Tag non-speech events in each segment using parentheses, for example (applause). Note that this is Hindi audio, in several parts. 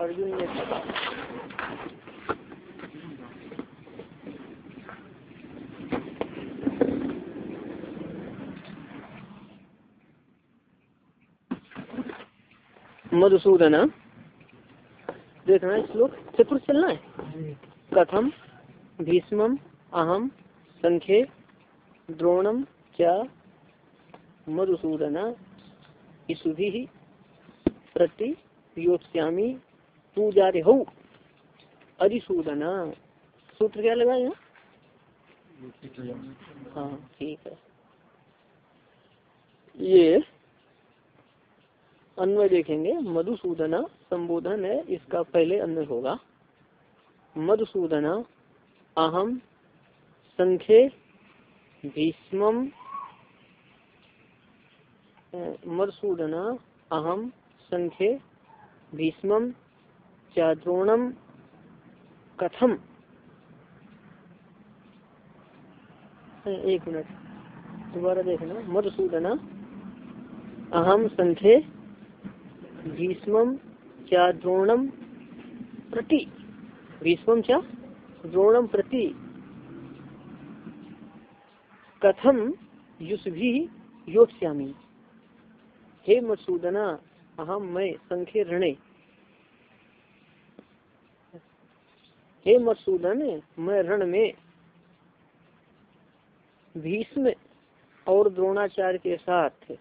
अर्जुन ने मधुसूदन देखना श्लोक चतुर चलना है। कथम भीष्म अहम संख्ये द्रोणम क्या मधुसूदन इसुभि प्रति योत्स्यामी पूजा रे हो अधिसूदन सूत्र क्या लगा यहाँ? हाँ ठीक है। ये अन्वय देखेंगे। मधुसूदना संबोधन है, इसका पहले अन्वय होगा। मधुसूदना अहम संख्ये भीष्म अहम संख्ये भीष्म चाद्रोणम कथम। एक मिनट, दोबारा देखना। मधुसूदना अहम संख्ये भीष्म चा द्रोणम प्रति। भीष्म चा द्रोणम प्रति। कथम युष्भी योत्स्यामी हे मसूदना अहम मैं संख्य ऋणे हे मसूदन मैं रण में भीष्म और द्रोणाचार्य के साथ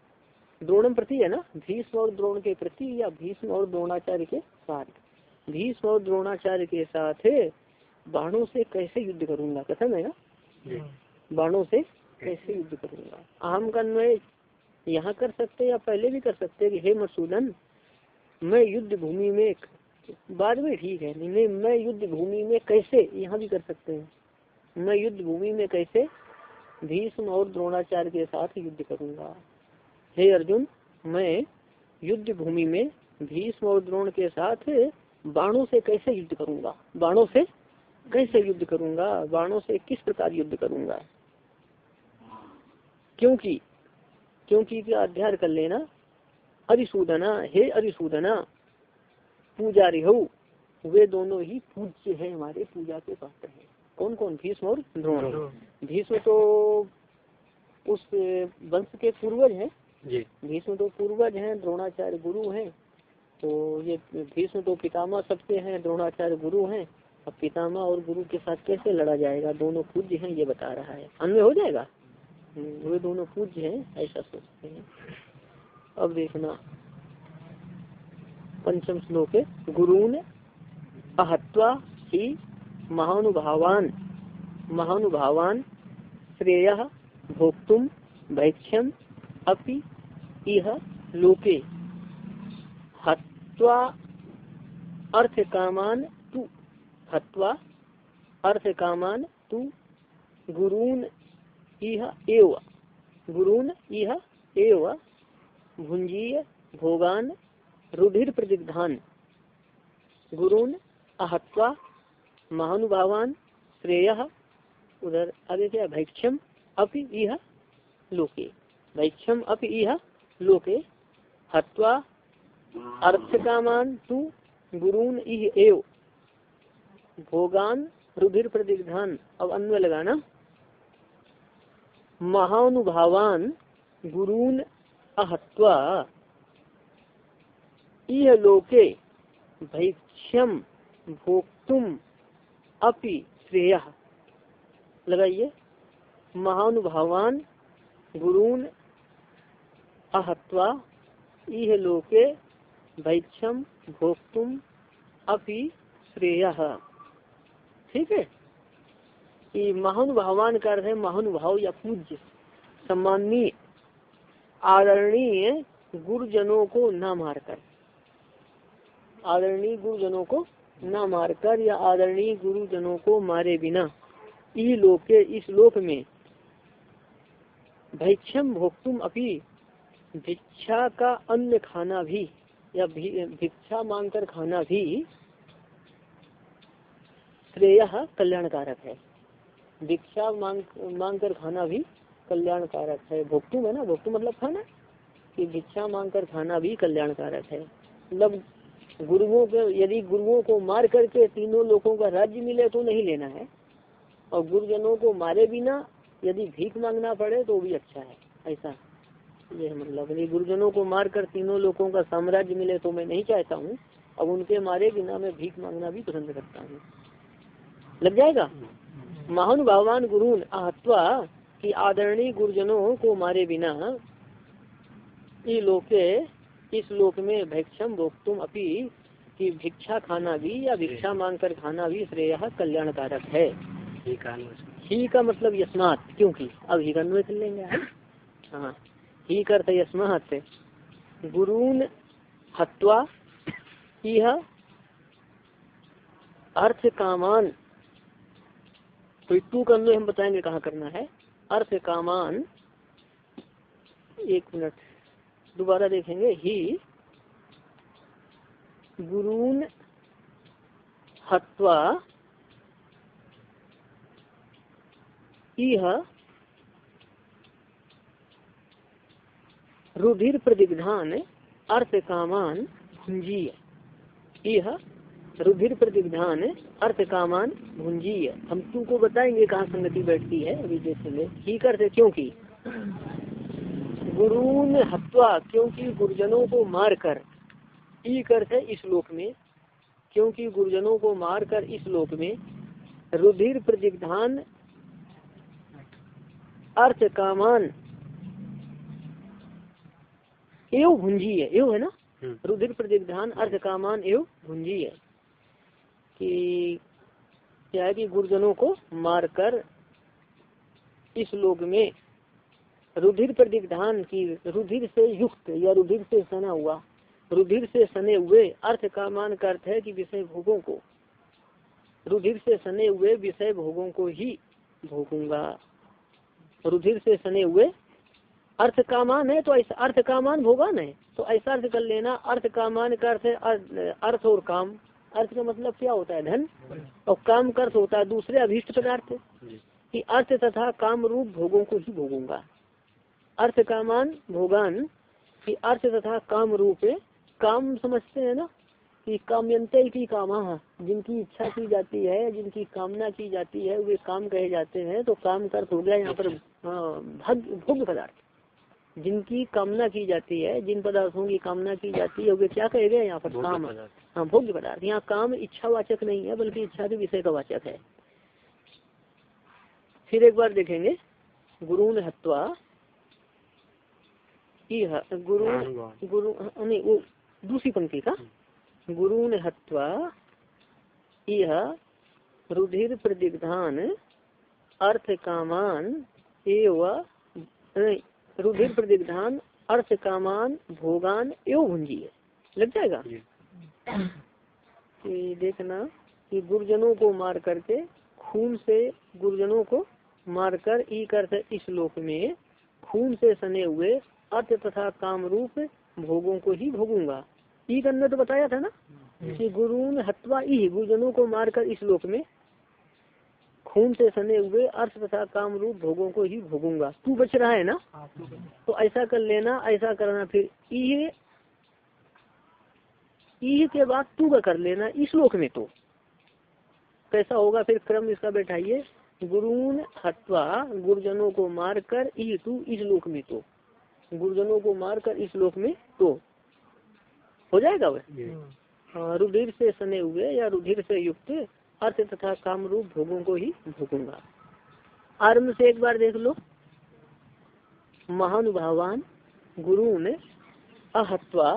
द्रोणम प्रति है ना? भीष्म और द्रोण के प्रति या भीष्म और द्रोणाचार्य के साथ? भीष्म और द्रोणाचार्य के साथ बाणों से कैसे युद्ध करूँगा? कथन है ना? बाणों से कैसे युद्ध करूँगा। आम का अन्वय यहाँ कर सकते या पहले भी कर सकते कि हे मसूदन मैं युद्ध भूमि में बाद में ठीक है। नहीं, मैं युद्ध भूमि में कैसे यहाँ भी कर सकते हैं? मैं युद्ध भूमि में कैसे भीष्म और द्रोणाचार्य के साथ युद्ध करूँगा? हे अर्जुन, मैं युद्ध भूमि में भीष्म और द्रोण के साथ बाणों से कैसे युद्ध करूँगा? बाणों से कैसे युद्ध करूँगा? बाणों से किस प्रकार युद्ध करूँगा? क्योंकि क्योंकि क्या अध्ययन कर लेना। अधिसूदना हे अधिसूदना पूजा रिहो वे दोनों ही पूज्य है हमारे पूजा के पात्र है। कौन कौन भीष्म और द्रोण। भीष्म तो उस वंश के पूर्वज हैं। भीष्म तो पूर्वज हैं द्रोणाचार्य गुरु हैं। तो ये भीष्म तो पितामह सबसे हैं द्रोणाचार्य गुरु हैं। अब पितामह और गुरु के साथ कैसे लड़ा जाएगा? दोनों पूज्य हैं ये बता रहा है। अन्य हो जाएगा? वे दोनों पूज्य हैं, ऐसा सोचते हैं। अब देखना, पंचम श्लोक है गुरुन अहत्वा ही महानुभावान। महानुभावान श्रेय भोक्तुम भैक्ष्यम अपि इह लोके। हत्वा अर्थ कामान तु, हत्वा अर्थ कामान तु गुरून इह एव। गुरून इह एव। भुंजीय भोगान रुधिर प्रतिग्धान गुरून अहत्वा महानुभावान श्रेय। उधर आगे क्या? भैक्षम अपि इह लोके। भैक्षम अपि इह लोके। हत्वा अर्थ कामान तु गुरून इह एव। भोगान रुधिर प्रतिग्धान अब अन्वय लगाना। महानुभावान गुरून अहत्वा इह लोके भैक्षम भोक्तुम अपि श्रेय। लगाइए। महानुभावान गुरून अहत्वा इह लोके भैक्षम भोक्तुम अपि श्रेय। ठीक है? ये महानुभावान का अर्थ है महानुभाव या पूज्य। सम्माननीय, आदरणीय गुरुजनों को न मारकर। आदरणीय गुरुजनों को न मारकर या आदरणीय गुरुजनों को मारे बिना। ई लोक के, इस लोक में भैक्षम भोक्तुम अपी भिक्षा का अन्न खाना भी या भिक्षा मांगकर खाना भी श्रेय कल्याणकारक है। भिक्षा मांग मांग कर खाना भी कल्याणकारक है। भोक्तुम है ना भोक्तुम मतलब खाना कि भिक्षा मांग कर खाना भी कल्याण कारक है। मतलब गुरुओं के, यदि गुरुओं को मार करके तीनों लोगों का राज्य मिले तो नहीं लेना है। और गुरुजनों को मारे बिना यदि भीख मांगना पड़े तो भी अच्छा है। ऐसा ये मतलब। यदि गुरुजनों को मार कर तीनों लोगों का साम्राज्य मिले तो मैं नहीं चाहता हूँ। अब उनके मारे बिना मैं भीख मांगना भी पसंद करता हूँ। लग जाएगा? महान भगवान गुरु आहत्वा कि आदरणीय गुरुजनों को मारे बिना लोके इस लोक में भिक्षम भोक्तुम अपी कि भिक्षा खाना भी या भिक्षा मांग कर खाना भी श्रेय कल्याणकारक है। ही का मतलब यस्मात क्योंकि अब ही का कर लेंगे हाँ ही करते यस्मात गुरून हत्वा यह अर्थ कामान तो टू का हम बताएँगे कहाँ करना है। अर्थ कामान, एक मिनट, दोबारा देखेंगे। ही, गुरून हत्वा रुधिर प्रतिग्धान अर्थ कामान भुंजीय यह रुधिर प्रतिग्धान अर्थ कामान भुंजीय। हम तुमको बताएँगे कहाँ संगति बैठती है अभी जैसे में ही करते क्योंकि गुरुन हत्वा क्योंकि गुरुजनों को मारकर। ई करते इस लोक में। क्योंकि गुरुजनों को मारकर इस लोक में रुधिर प्रतिग्धान अर्थ कामान एवं भुंजी है एवं है ना? हम्म। रुधिर प्रतिग्धान अर्थ कामान एवं भुंजी है कि क्या है कि गुरुजनों को मारकर इस लोक में रुधिर प्रतिग्धान की, रुधिर से युक्त या रुधिर से सना हुआ, रुधिर से सने हुए अर्थ का मान का अर्थ है कि विषय भोगों को, रुधिर से सने हुए विषय भोगों को ही भोगूँगा। रुधिर से सने हुए अर्थ का मान है तो ऐसा अर्थ का मान भोगान है तो ऐसा अर्थ कर लेना, अर्थ का मान का अर्थ है, अर्थ और काम। अर्थ का मतलब क्या होता है? धन और काम का अर्थ होता है दूसरे अभिष्ट पदार्थ। कि अर्थ तथा काम रूप भोगों को ही भोगूँगा। अर्थ कामान भोगान, की अर्थ तथा काम रूप काम समझते हैं ना? कि कामयंते की कामा, जिनकी इच्छा की जाती है, जिनकी कामना की जाती है, वे काम कहे जाते हैं। तो काम कर हो गया यहाँ पर भग भोग पदार्थ। जिनकी कामना की जाती है जिन पदार्थों की कामना की जाती है वे क्या कहे गए यहाँ पर काम। हाँ भोग्य पदार्थ। यहाँ काम इच्छावाचक नहीं है बल्कि इच्छा के विषय का वाचक है। फिर एक बार देखेंगे। गुरु ने हत्वा गुरु गुरु नहीं वो दूसरी पंक्ति का। गुरु ने हत्वा यह रुधिर प्रतिग्धान अर्थ कामान एवं रुधिर प्रतिग्धान अर्थ कामान भोगान एवं भुंजी है लग जाएगा? कि देखना कि गुरुजनों को मार करके खून से गुरुजनों को मारकर ई करते इस लोक में खून से सने हुए अर्थ तथा काम रूप भोगों को ही भोगूँगा। ई करने तो बताया था ना। कि गुरु हत्वा ई गुरुजनों को मारकर इस लोक में खून से सने हुए अर्थ तथा काम रूप भोगों को ही भोगूँगा। तू बच रहा है ना? हाँ, तो ऐसा कर लेना ऐसा करना फिर ई ई के बाद तू का कर लेना इस लोक में तो। कैसा होगा फिर क्रम इसका बैठाइए। गुरुन हत्वा गुरुजनों को मारकर ई तू इस लोक में तो। गुरुजनों को मारकर इस लोक में तो। हो जाएगा वह हाँ। रुधिर से सने हुए या रुधिर से युक्त अर्थ तथा काम रूप भोगों को ही भोगूँगा। आरंभ से एक बार देख लो। महानुभावान गुरु ने अहत्वा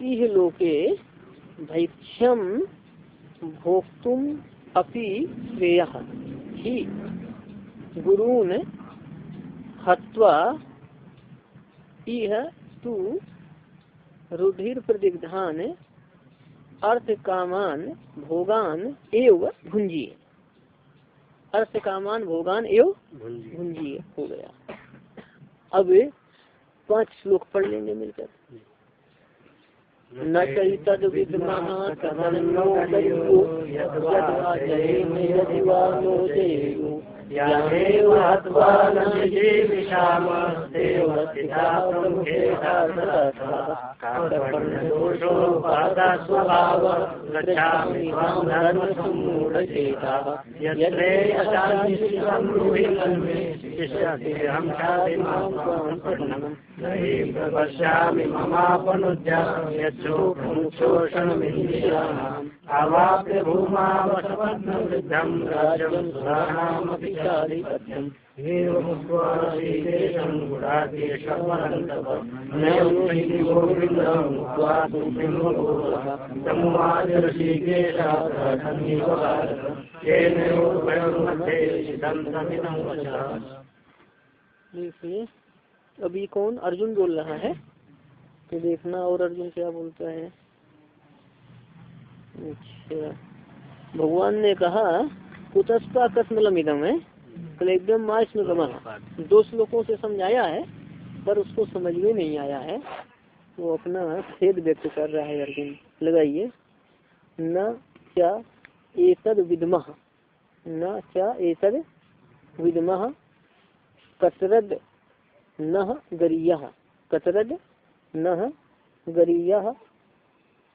इह लोके भैक्षम भोक्तुम अपि श्रेय। ही गुरु ने हत्वा तू रुधिर प्रतिग्धान अर्थ कामान भोगान एव भुंजी अर्थ कामान भोगान एव भुंजी हो गया। अब पाँच श्लोक पढ़ लेंगे मिलकर। न चैतद विद्मः तदन्नो दयु यद्वा जयेम यदिवा नो जयेयु यामेव हत्वा न जीविषाम देवस्थिता प्रमुखेता दोषो बाधा स्वभाव गच्छामि माँ धर्मसम्मूढचेताः। यत्रे अशान्तिः ब्रूहि मन्मे शिष्यतेऽहं शान्ति माँ पठनम्। पश्यामि ममापनुज्य यच्छोषं शोषणमिन्द्रियाणाम् अवाप्य भूमा वशपद्मवृद्धं राज्यं सुराणामपि चाधिपत्यम्। एवमुक्त्वाशीकेशं गुडाकेशमनन्तव अभी कौन? अर्जुन बोल रहा है। तो देखना और अर्जुन क्या बोलता है। अच्छा। भगवान ने कहा, कुतस्ता कसमलम इदम है। एकदम मास में दो श्लोकों से समझाया है, पर उसको समझ में नहीं आया है। वो अपना खेद व्यक्त कर रहा है अर्जुन। लगाइए। न क्या एतद विदम। न क्या एतद विदम। कसरद न गरीय कतरद न गरीय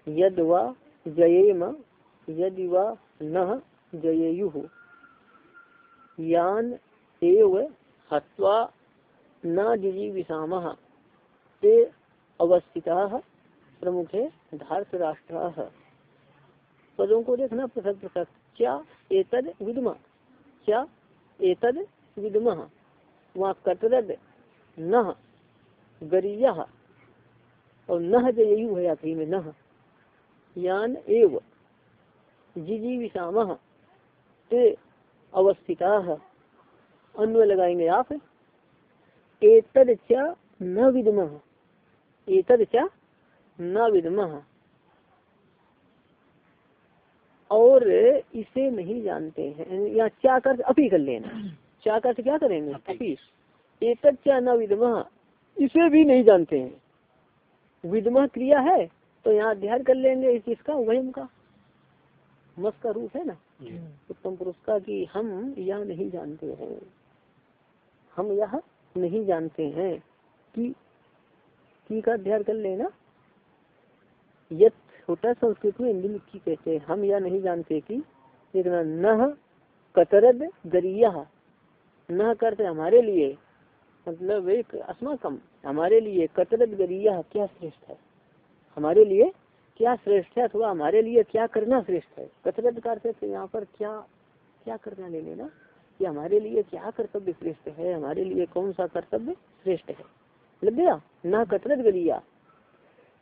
यद वा जयेम यदि वा न जयेयु। यान एव हत्वा न जिजीविषाम। ते अवस्थिता, प्रमुखे धार्थ राष्ट्र पदों को देखना पृथक पृथक। क्या एतद विदमा? क्या एतद विदमा? वहाँ कतरद न, गरिया, और न जयु है आखिरी में, न। यान एव जिजी विषाम ते अवस्थिता। अन्वय लगाएँगे आप। एतद चा न विदम। एतद चा न विदम। और इसे नहीं जानते हैं, या क्या कर अपी कर लेना। क्या कर क्या करेंगे? अपी। एक न विदमा। इसे भी नहीं जानते हैं। विदमा क्रिया है तो यहाँ अध्ययन कर लेंगे इस इसका वहम का। मस का रूप है ना? उत्तम पुरुष का कि हम यह नहीं जानते हैं। हम यह नहीं जानते हैं कि की का अध्ययन कर लेना। यथ होता संस्कृत में हिंदी की कहते हैं हम यह नहीं जानते कि देखना न कतरद गरिया न करते हमारे लिए मतलब एक अस्माकम हमारे लिए कतरत गरिया क्या श्रेष्ठ है? हमारे लिए क्या श्रेष्ठ है अथवा हमारे लिए क्या करना श्रेष्ठ है? कतरत करते थे यहाँ पर क्या क्या करना ले लेना? कि हमारे लिए क्या कर्तव्य श्रेष्ठ है? हमारे लिए कौन सा कर्तव्य श्रेष्ठ है? लग गया? ना कतरत गरिया।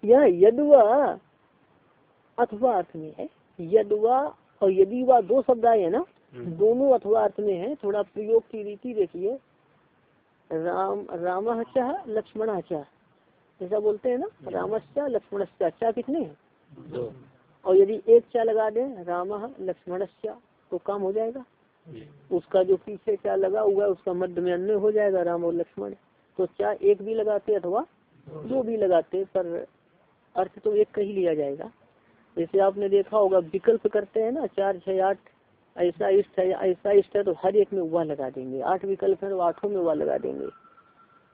यह यदुआ अथवा अर्थ में है। यदवा और यदि वा दो शब्द आए है ना? दोनों अथवा अर्थ में है। थोड़ा प्रयोग की रीति देखिए। राम राम चाह लक्ष्मण चाह ऐसा बोलते हैं ना? रामश्चा लक्ष्मण चा कितने हैं? और यदि एक चा लगा दें राम लक्ष्मणश्चा तो काम हो जाएगा? उसका जो पीछे क्या लगा हुआ है उसका मध्य में अन्य हो जाएगा राम और लक्ष्मण। तो चा एक भी लगाते अथवा दो भी लगाते पर अर्थ तो एक का ही लिया जाएगा। जैसे आपने देखा होगा विकल्प करते हैं ना चार छह आठ ऐसा इष्ट है ऐसा इष्ट है तो हर एक में वह लगा देंगे। आठ विकल्प है तो आठों में वह लगा देंगे।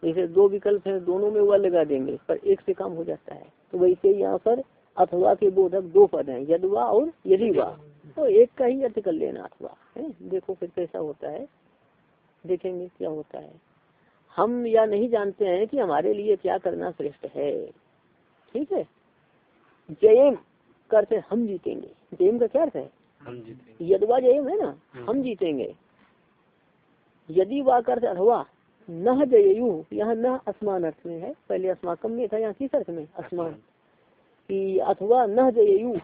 जैसे दो विकल्प है, दोनों में वह लगा देंगे, पर एक से काम हो जाता है। तो वैसे यहाँ पर अथवा के बोधक दो पद हैं, यदवा और यदि वाह तो एक का ही अर्थ कर लेना अथवा, है? देखो फिर कैसा होता है। देखेंगे क्या होता है। हम या नहीं जानते हैं कि हमारे लिए क्या करना श्रेष्ठ है। ठीक है? जयम करते हम जीतेंगे। जयम का क्या अर्थ है? यदवा जयम है ना? हम जीतेंगे। यदि वाह करते अथवा न जययु यहाँ न असमान अर्थ में है। पहले अस्माकम में था यहाँ किस अर्थ में? असमान। कि अथवा न जययु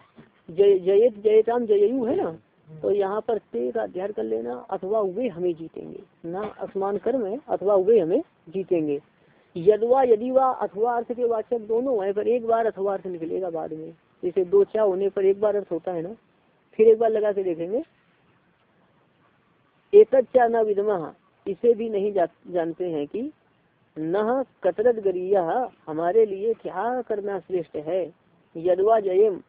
जय जयत जयताम जययु है ना? तो यहाँ पर ते का अध्ययन कर लेना अथवा वे हमें जीतेंगे। न असमान कर्म है अथवा वे हमें जीतेंगे। यदवा यदि वा अथवा अर्थ के वाचक दोनों है पर एक बार अथवा अर्थ निकलेगा बाद में। जैसे दो चा होने पर एक बार अर्थ होता है ना? फिर एक बार लगा के देखेंगे। एक न इसे भी नहीं जा, जानते हैं कि न कतरत गरिया। हमारे लिए क्या करना श्रेष्ठ है? यदवा जयम।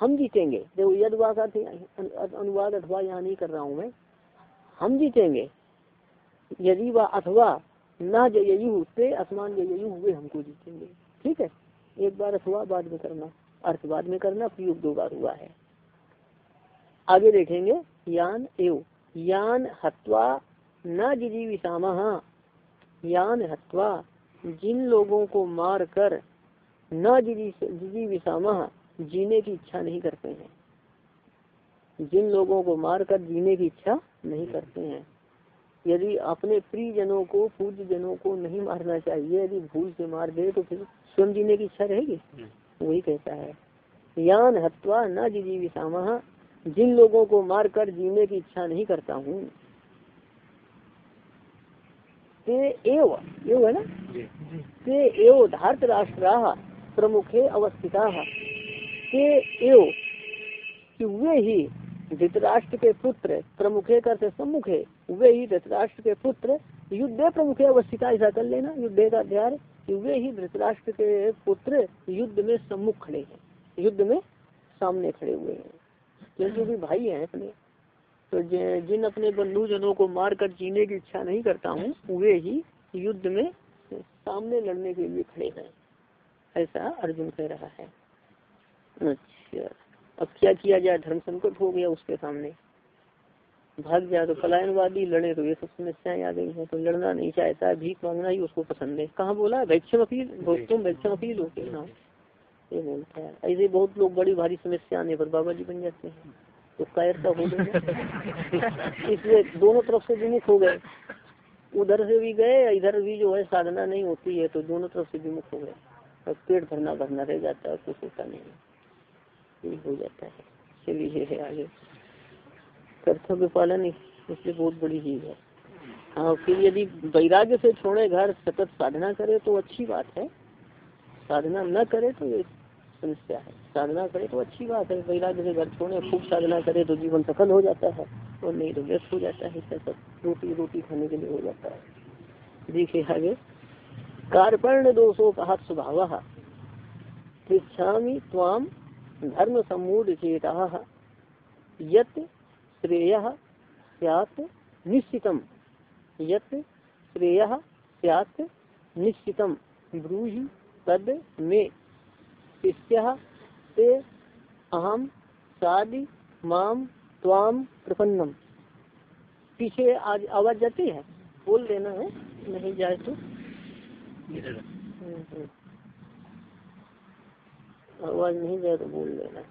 हम जीतेंगे। देखो यदवा का अनुवाद अथवा यहाँ नहीं कर रहा हूँ मैं। हम जीतेंगे। यदि वह अथवा न जययु ते असमान जययु हुए हमको जीतेंगे। ठीक है? एक बार अथवा बाद में करना। अर्थ बाद में करना प्रयोग दो बार हुआ है। आगे देखेंगे यान एव। यान हत्वा न जिजीविषाम यान हत्वा जिन लोगों को मार कर न जिजीविषाम जीने की इच्छा नहीं करते हैं। जिन लोगों को मार कर जीने की इच्छा नहीं करते हैं। यदि अपने प्रिय जनों को पूज्य जनों को नहीं मारना चाहिए यदि भूल से मार दे तो फिर स्वयं जीने की इच्छा रहेगी? वही कहता है। यान हत्वा न जिजीविषाम जिन लोगों को मार कर जीने की इच्छा नहीं करता हूँ ते एव एव है ना? ते एव धार्त राष्ट्र प्रमुखे अवस्थिता। ते एव कि वे ही धृतराष्ट्र के पुत्र प्रमुखे करते सम्मुखे वे ही धृतराष्ट्र के पुत्र युद्ध प्रमुखे अवस्थिता ऐसा कर लेना युद्ध का अध्याय। कि वे ही धृतराष्ट्र के पुत्र युद्ध में सम्मुख खड़े हैं युद्ध में सामने खड़े हुए हैं। क्योंकि भी भाई हैं अपने तो जिन अपने बंधु जनों को मार कर जीने की इच्छा नहीं करता हूँ वे ही युद्ध में सामने लड़ने के लिए खड़े हैं ऐसा अर्जुन कह रहा है। अच्छा अब क्या किया जाए? धर्म संकट हो गया उसके सामने। भाग जाए तो पलायनवादी लड़े तो ये सब समस्याएँ आ गई हैं तो लड़ना नहीं चाहता भीख मांगना ही उसको पसंद है। कहाँ बोला? वैक्षम अपील तुम वैक्षम अपील हो ना। ये बोलता है। ऐसे बहुत लोग बड़ी भारी समस्या आने पर बाबा जी बन जाते हैं। तो कायरता हो गई (laughs) इसलिए दोनों तरफ़ से विमुख हो गए। उधर से भी गए इधर भी जो है साधना नहीं होती है तो दोनों तरफ़ से विमुख हो गए। और पेट भरना भरना रह जाता है कुछ होता नहीं हो। जाता है। चलिए है आगे। कर्तव्य पालन इसलिए बहुत बड़ी चीज़ है। हाँ फिर यदि वैराग्य से छोड़े घर सतत साधना करे तो अच्छी बात है। साधना न करे तो ये समस्या है। साधना करे तो अच्छी बात है। वैराग्य से घर छोड़े, खूब साधना करे तो जीवन सफल हो जाता है और नहीं तो व्यस्त हो जाता है। सब रोटी रोटी खाने के लिए हो जाता है। देखिए आगे। कार्पण्य दोषो का स्वभाव पृछा ताम धर्म समूढ़ चेता यत श्रेय सैत निश्चितम। यत श्रेय सैत निश्चितम। ब्रूहि तद में। से अहम शादी माम त्वाम प्रपन्नम। पीछे आज आवाज़ जाती है? बोल देना है, नहीं जाए तो। हम्म। आवाज़ नहीं जाए तो बोल देना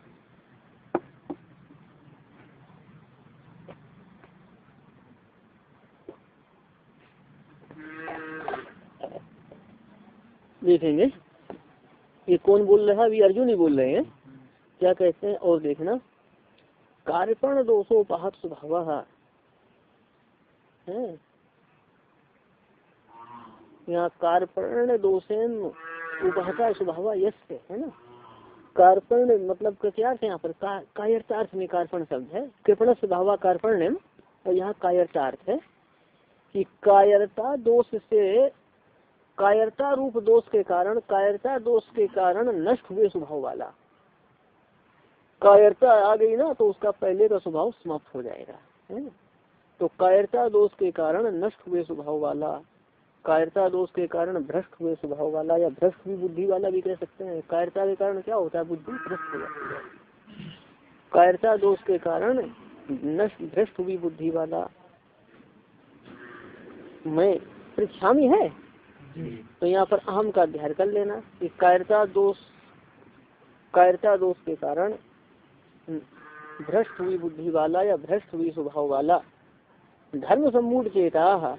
देखेंगे। ये कौन बोल रहा है? अभी अर्जुन ही बोल रहे हैं। क्या कहते हैं? और देखना। कार्यपण दोषोपहत स्वभाव। है? यहाँ कार्यपर्ण दोषेन उपहता स्वभाव यश है ना? कार्पण मतलब क्या अर्थ है यहाँ पर? का, में कार्पण शब्द है। कृपण स्वभाव कार्पण और यहाँ कायर्थार्थ है कि कायरता दोष से कायरता रूप दोष के कारण, कायरता दोष के कारण नष्ट हुए स्वभाव वाला। कायरता आ गई ना तो उसका पहले का स्वभाव समाप्त हो जाएगा, है ना? तो कायरता दोष के कारण नष्ट हुए स्वभाव वाला, कायरता दोष के कारण भ्रष्ट हुए स्वभाव वाला, या भ्रष्ट भी बुद्धि वाला भी कह सकते हैं। कायरता के कारण क्या होता है? बुद्धि भ्रष्ट हो जाती है। कायरता दोष के कारण नष्ट, भ्रष्ट हुई बुद्धि वाला। मैं परीक्षा है? तो यहाँ पर अहम का अध्ययन कर लेना। कि कायरता दोष कायरता दोष के कारण भ्रष्ट हुई बुद्धि वाला या भ्रष्ट हुई स्वभाव वाला धर्म सम्मूढ़ चेता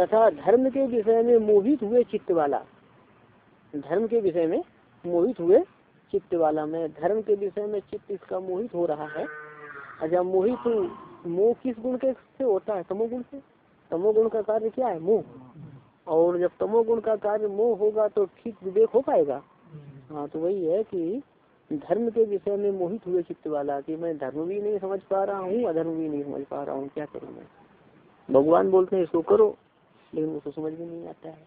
तथा धर्म के विषय में मोहित हुए चित्त वाला, धर्म के विषय में मोहित हुए चित्त वाला। में धर्म के विषय में चित्त इसका मोहित हो रहा है। अच्छा मोहित मोह किस गुण के से होता है? तमोगुण से। तमोगुण का कार्य क्या है? मोह। और जब तमोगुण का कार्य मोह होगा तो ठीक विवेक हो पाएगा। हाँ तो वही है कि धर्म के विषय में मोहित हुए चित्त वाला कि मैं धर्म भी नहीं समझ पा रहा हूँ अधर्म भी नहीं समझ पा रहा हूँ क्या करूँ मैं? भगवान बोलते हैं इसको करो लेकिन उसको समझ में नहीं आता है।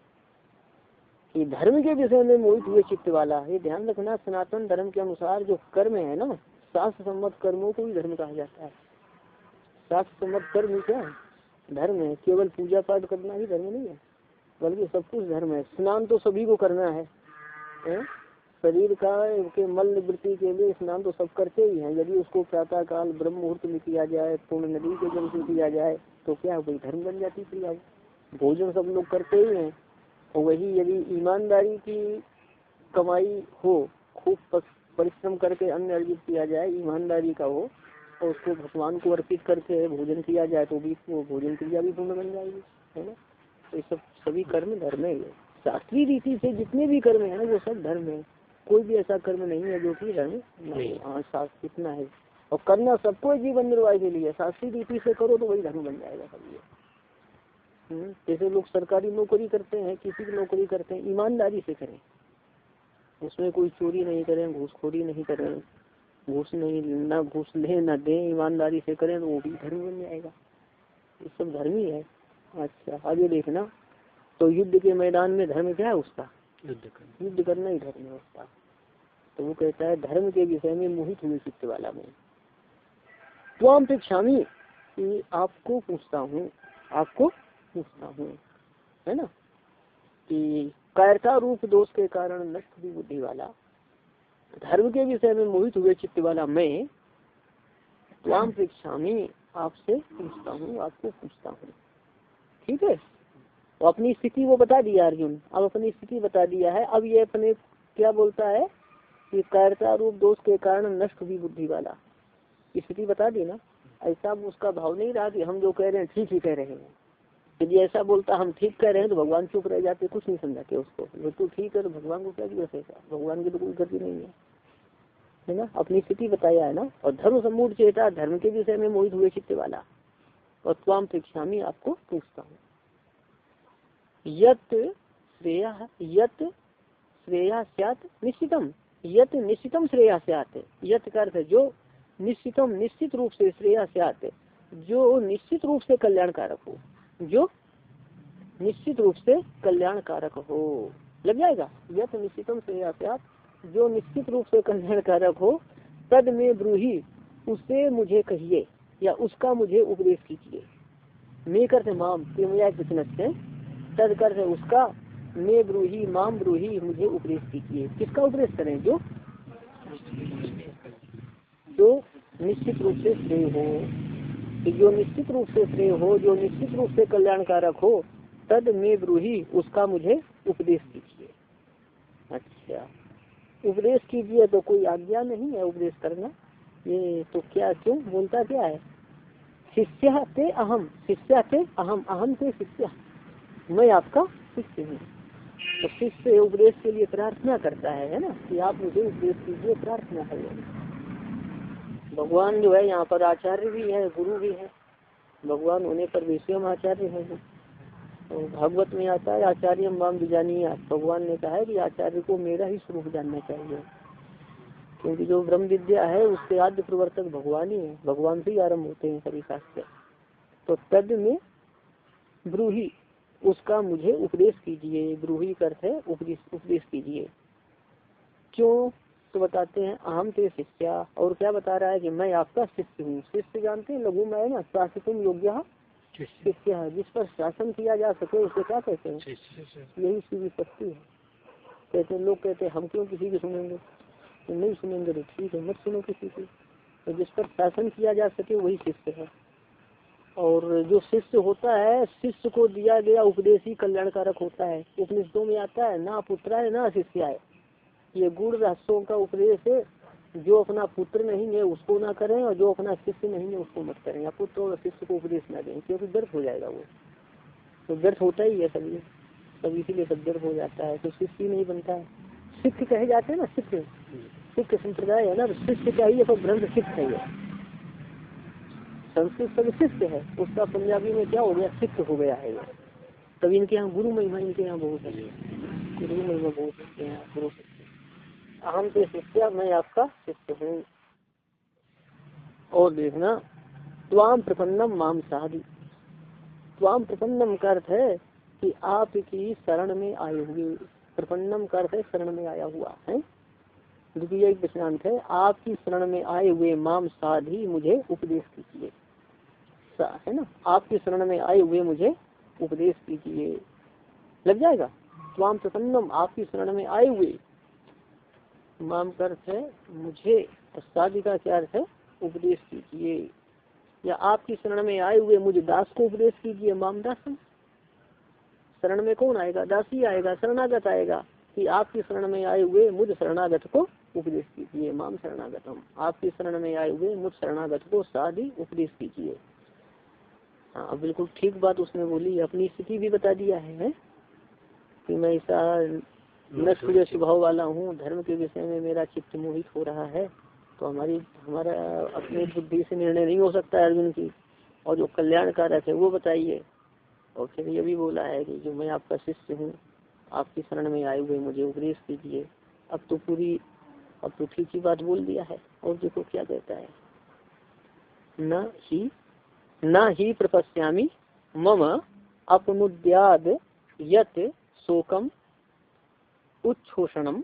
कि धर्म के विषय में मोहित हुए चित्त वाला ये ध्यान रखना सनातन धर्म के अनुसार जो कर्म है ना शास्त्र सम्मत कर्मों को भी धर्म कहा जाता है। शास्त्र सम्मत कर्म क्या धर्म है केवल पूजा पाठ करना ही धर्म नहीं है। बल्कि सब कुछ धर्म है। स्नान तो सभी को करना है, है? शरीर का के मल निवृत्ति के लिए स्नान तो सब करते ही हैं। यदि उसको प्रातः काल ब्रह्म मुहूर्त में किया जाए पूर्ण नदी के जल से किया जाए तो क्या वही धर्म बन जाती क्रिया भोजन सब लोग करते ही हैं। और वही यदि ईमानदारी की कमाई हो खूब परिश्रम करके अन्न अर्जित किया जाए ईमानदारी का हो और उसको भगवान को अर्पित करके भोजन किया जाए तो भी वो भोजन क्रिया भी पूर्ण बन जाएगी। है ना? तो ये सब सभी कर्म धर्म है शास्त्रीय रीति से जितने भी कर्म है ना वो सब धर्म है। कोई भी ऐसा कर्म नहीं है जो कि धर्म नहीं हाँ। शास्त्र कितना है। और करना सबको जीवन निर्वाह के लिए। शास्त्रीय रीति से करो तो वही धर्म बन जाएगा सब ये। हम्म, जैसे लोग सरकारी नौकरी करते हैं किसी की नौकरी करते हैं ईमानदारी से करें। उसमें कोई चोरी नहीं करें घूसखोरी नहीं करें। घूस नहीं ना घूस लें ना दें ईमानदारी से करें तो वो भी धर्म बन जाएगा। ये सब धर्म ही है। अच्छा आगे देखना। तो युद्ध के मैदान में धर्म क्या है उसका? युद्ध करना। युद्ध करना ही धर्म है उसका। तो वो कहता है धर्म के विषय में मोहित हुए चित्त वाला में। त्वाम प्रेक्षामी कि आपको पूछता हूँ आपको पूछता हूँ है ना? कि कायरता रूप दोष के कारण नष्ट हुई बुद्धि वाला धर्म के विषय में मोहित हुए चित्त वाला मैं त्वाम प्रेक्षामी आपसे पूछता हूँ आपको पूछता हूँ। ठीक है? तो अपनी स्थिति वो बता दिया अर्जुन अब अपनी स्थिति बता दिया है। अब ये अपने क्या बोलता है? कि कायरता रूप दोष के कारण नष्ट हुई बुद्धि वाला। स्थिति बता दी ना? ऐसा उसका भाव नहीं रहा कि हम जो कह रहे हैं, ठीक ही कह रहे हैं। यदि ऐसा बोलता हम ठीक कह रहे हैं तो भगवान चुप रह जाते, कुछ नहीं समझाते उसको। तू ठीक है तो भगवान को क्या ऐसा भगवान की तो कोई गति नहीं है। है ना? अपनी स्थिति बताया है ना? और धर्म सम्मूढ़ चेता, धर्म के विषय में मोहित हुए चित्त वाला। और प्रेक्षा में आपको पूछता हूँ। यत श्रेया, यत सत निश्चितम, यत निश्चितम श्रेया सत यत अर्थ जो निश्चितम, निश्चित रूप से श्रेया सत जो निश्चित रूप से कल्याणकारक हो, जो निश्चित रूप से कल्याणकारक हो। लग जाएगा? यथ निश्चितम श्रेया सत जो निश्चित रूप से कल्याणकारक हो, तद में ब्रूही, उसे मुझे कहिए। या उसका मुझे उपदेश कीजिए। मैं करते माम प्रेमया तद कर उसका, मैं ब्रूही, माम ब्रूही, मुझे उपदेश कीजिए। किसका उपदेश करें? जो? जो निश्चित रूप से श्रेय हो। जो निश्चित रूप से श्रेय हो, जो निश्चित रूप से कल्याणकारक हो, तद में ब्रूही, उसका मुझे उपदेश कीजिए। अच्छा। उपदेश कीजिए तो कोई आज्ञा नहीं है उपदेश करना? ये तो क्या, क्यों? बोलता क्या है? शिष्य ते अहम शिष्य ते अहम अहम से शिष्य। मैं आपका शिष्य हूँ। तो शिष्य उपदेश के लिए प्रार्थना करता है है ना? कि आप मुझे उपदेश कीजिए प्रार्थना है भगवान जो है, यहाँ पर आचार्य भी है, गुरु भी है। भगवान होने पर भी स्वयं आचार्य है। तो भागवत में आता है आचार्य माम बिजानिया भगवान ने कहा है कि आचार्य को मेरा ही स्वरूप जानना चाहिए। क्योंकि जो ब्रह्म विद्या है उसके आद्य प्रवर्तक भगवान ही है। भगवान से ही आरंभ होते हैं सभी शास्त्र। तो तद में ब्रूही उसका मुझे उपदेश कीजिए। ब्रूही करते उपदेश उपदेश कीजिए। क्यों? तो बताते हैं अहम ते शिष्या। और क्या बता रहा है कि मैं आपका शिष्य हूँ। शिष्य जानते हैं लघु में ना शासितुम योग्य। शिष्य। है जिस पर शासन किया जा सके उसे क्या कहते हैं? यही उसकी विपत्ति है। कहते लोग कहते हैं हम क्यों किसी की सुनेंगे? तो नहीं सुनेंगे तो ठीक है, मत सुनो किसी की तो जिस पर शासन किया जा सके वही शिष्य है। और जो शिष्य होता है, शिष्य को दिया गया उपदेश ही कल्याणकारक होता है। उपनिषदों में आता है, ना पुत्र है ना शिष्य है ये गुण रहस्यों का उपदेश है। जो अपना पुत्र नहीं है, उसको ना करें, और जो अपना शिष्य नहीं है, उसको मत करें। या पुत्र और शिष्य को उपदेश ना दें, क्योंकि व्यर्थ हो जाएगा वो। तो व्यर्थ होता ही है सभी सब इसीलिए सब व्यर्थ हो जाता है तो शिष्य नहीं बनता है। सिख कहे जाते हैं ना सिख सिख संप्रदाय है ना तो शिष्य चाहिए तो ग्रंथ सिख चाहिए संस्कृत सब शिष्य है, उसका पंजाबी में क्या हो गया सिख हो गया है ये। तभी इनके यहाँ गुरु महिमा, इनके यहाँ बहुत है। गुरु महिमा बहुत इनके यहाँ गुरु अहम तो शिष्य मैं आपका शिष्य हूँ। और देखना त्वाम प्रपन्नम माम शादी त्वाम प्रपन्नम का अर्थ है कि आपकी शरण में आए हुए, प्रपन्नम कर है शरण में आया हुआ, है? द्वितीय विश्रांत है, आपकी शरण में आए हुए माम साधी मुझे उपदेश कीजिए। है ना? आपकी शरण में आए हुए मुझे उपदेश कीजिए। लग जाएगा? स्वाम प्रसन्नम आपकी शरण में आए हुए माम कर है, मुझे शादी का क्या अर्थ है? उपदेश कीजिए। या आपकी शरण में आए हुए मुझे दास को उपदेश कीजिए, माम दासम शरण में कौन आएगा? दासी आएगा, शरणागत आएगा। कि आपकी शरण में आए हुए मुझ शरणागत को उपदेश कीजिए माम शरणागतम। आपकी शरण में आए हुए मुझ शरणागत को शादी उपदेश कीजिए। हाँ बिल्कुल ठीक बात उसने बोली अपनी स्थिति भी बता दिया है कि मैं ऐसा नष्ट स्वभाव वाला हूँ धर्म के विषय में मेरा चित्त मोहित हो रहा है तो हमारी हमारा अपनी बुद्धि से निर्णय नहीं हो सकता है अर्जुन की और जो कल्याणकारक है वो बताइए। और फिर ये भी बोला है कि जो मैं आपका शिष्य हूँ आपकी शरण में आए हुए मुझे उपदेश कीजिए अब तो पूरी अब तो ठीक ही बात बोल दिया है और देखो क्या कहता है। न ही न ही प्रपस्यामी मम अपनुद्याद यत शोकम उच्छोषणम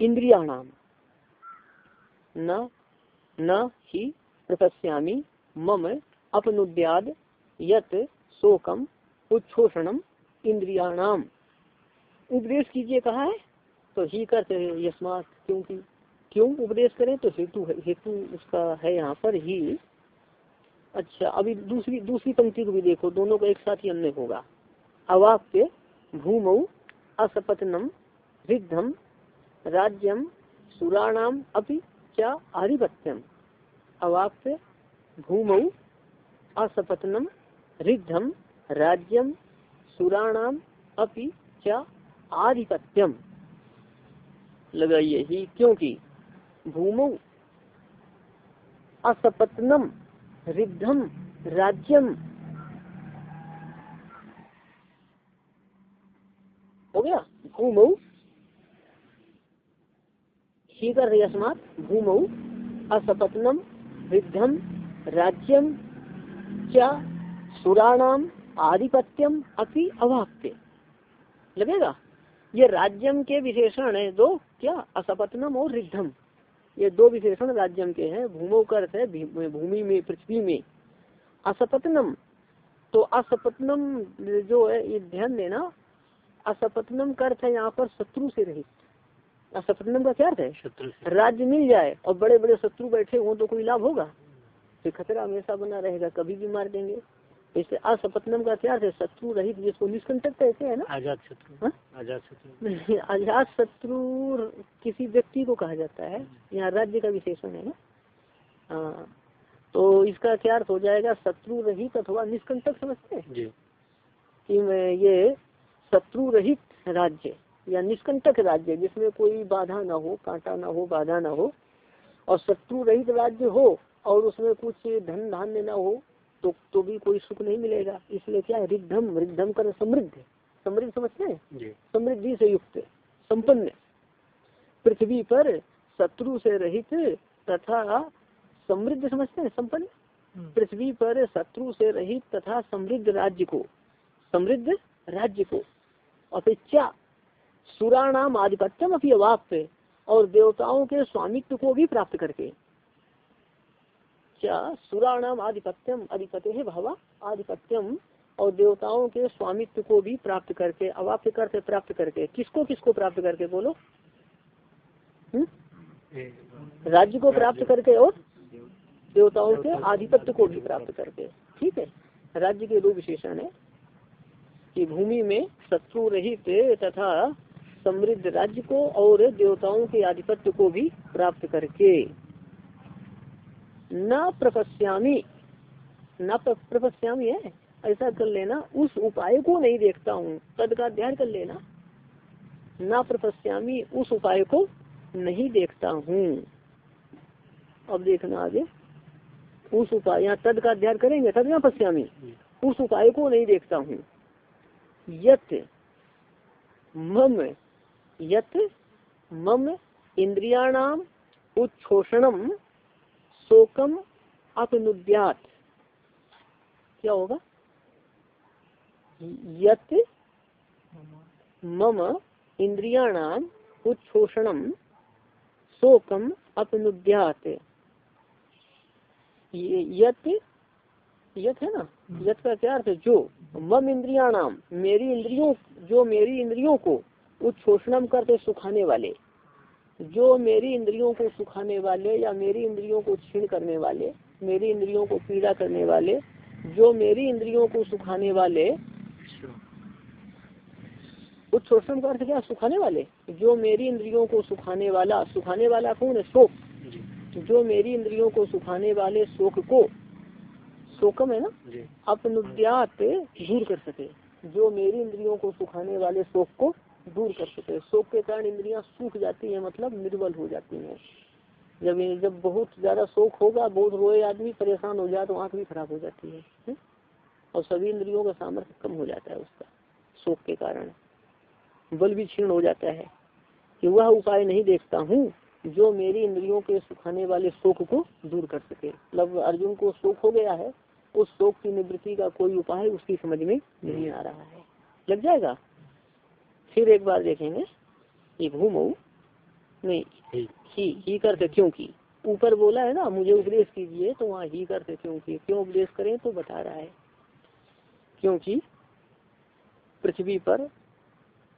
इंद्रियाणाम न न ही प्रपस्यामी मम अपनुद्याद यत शोकम उच्छोषणम इंद्रियाणाम उपदेश कीजिए कहा है? तो ही करते यस्मात क्योंकि क्यों उपदेश करें? तो हेतु हेतु उसका है यहाँ पर ही। अच्छा अभी दूसरी दूसरी पंक्ति को भी देखो, दोनों का एक साथ ही अन्य होगा। अवाप्य भूमौ असपतनम रिद्धम राज्यम सुराणाम अपि क्या आधिपत्यम। अवाप्य भूमौ असपतनम रिद्धम राज्यम सुराणाम अपि क्या आधिपत्यम। लगाइए ही, क्योंकि भूमौ असपत्नम, रिद्धम, राज्यम। हो गया? भूमौ ही कर अस्मात भूमौ असपत्नम, रिद्धम, राज्यम क्या सुराणाम, आधिपत्यम, अपि अवाप्य। लगेगा? ये राज्यम के विशेषण है दो। क्या? असपत्नम और रिद्धम। ये दो विशेषण राज्यम के हैं भूमो का अर्थ है भूमि में पृथ्वी में। असपत्नम। तो असपत्नम जो है ये ध्यान देना असपत्नम का अर्थ है यहाँ पर शत्रु से रहित। असपत्नम का क्या अर्थ है? राज्य मिल जाए और बड़े बड़े शत्रु बैठे हो तो कोई लाभ होगा? फिर खतरा हमेशा बना रहेगा कभी भी मार देंगे। इससे असपत्नम का क्या है? शत्रु रहित जिसको निष्कंटक कहते हैं ना? आज़ाद शत्रु। हाँ? आज़ाद शत्रु। आज़ाद शत्रु किसी व्यक्ति को कहा जाता है। यहाँ राज्य का विशेषण है ना? हाँ तो इसका क्या अर्थ हो जाएगा? शत्रु रहित अथवा निष्कंटक समझते हैं? कि मैं ये शत्रु रहित राज्य या निष्कंटक राज्य जिसमें कोई बाधा ना हो कांटा ना हो बाधा ना हो और शत्रु रहित राज्य हो और उसमें कुछ धन धान्य न हो तो तो भी कोई सुख नहीं मिलेगा। इसलिए क्या है? रिद्धम रिद्धम कर समृद्ध समृद्ध समझते हैं? समृद्धि से युक्त संपन्न पृथ्वी पर शत्रु से रहित तथा समृद्ध समझते हैं? संपन्न? हम्म। पृथ्वी पर शत्रु से रहित तथा समृद्ध राज्य को। समृद्ध राज्य को। अपेक्षा। सुराणाम आधिपत्यम अभी अवाप्य। और देवताओं के स्वामित्व को भी प्राप्त करके। सुराणाम आधिपत्यम अधिपति है भावा, आधिपत्यम। और देवताओं के स्वामित्व को भी प्राप्त करके अवाप्य करते, प्राप्त करके। किसको किसको प्राप्त करके बोलो? हम्म? राज्य को प्राप्त करके और देवताओं के आधिपत्य को भी प्राप्त करके। ठीक है? राज्य के दो विशेषण है। कि भूमि में शत्रु रहित तथा समृद्ध राज्य को और देवताओं के आधिपत्य को भी प्राप्त करके। न प्रपस्यामी न प्रपस्यामी है। ऐसा कर लेना, उस उपाय को नहीं देखता हूँ। तद का अध्ययन कर लेना। न प्रपस्यामी उस उपाय को नहीं देखता हूँ। अब देखना आगे। उस उपाय यहाँ तद का अध्ययन करेंगे, तद न पश्यामी। उस उपाय को नहीं देखता हूँ। यत मम यत मम इंद्रियाणाम उच्छोषणम शोकम अपनुद्यात क्या होगा? यत मम इंद्रियाणाम उच्छोषणम शोकम अपनुद्यात यत यत है ना? यत का क्या अर्थ है? जो मम इंद्रियाणाम मेरी इंद्रियों जो मेरी इंद्रियों को उच्छोषणम करते सुखाने वाले जो मेरी इंद्रियों को सुखाने वाले या मेरी इंद्रियों को छीण करने वाले मेरी इंद्रियों को पीड़ा करने वाले जो मेरी इंद्रियों को सुखाने वाले उच्छोषण का अर्थ क्या? सुखाने वाले। जो मेरी इंद्रियों को सुखाने वाला सुखाने वाला कौन है? शोक। जो। मेरी इंद्रियों को सुखाने वाले शोक को शोकम है ना? अपनुद्यात दूर कर सके। जो मेरी इंद्रियों को सुखाने वाले शोक को दूर कर सके शोक के कारण इंद्रियाँ सूख जाती है मतलब निर्बल हो जाती हैं। जब जब बहुत ज़्यादा शोक होगा बहुत रोए आदमी परेशान हो जाए तो आँख भी खराब हो जाती है, है? और सभी इंद्रियों का सामर्थ्य कम हो जाता है उसका शोक के कारण। बल भी क्षीण हो जाता है कि वह उपाय नहीं देखता हूँ जो मेरी इंद्रियों के सुखाने वाले शोक को दूर कर सके। मतलब अर्जुन को शोक हो गया है उस शोक की निवृत्ति का कोई उपाय उसकी समझ में नहीं आ रहा है। लग जाएगा? फिर एक बार देखेंगे। ये भूम नहीं ही। ही करते क्योंकि। ऊपर बोला है ना मुझे उपदेश कीजिए तो वहाँ ही करते क्योंकि। क्यों उपदेश करें तो बता रहा है। क्योंकि पृथ्वी पर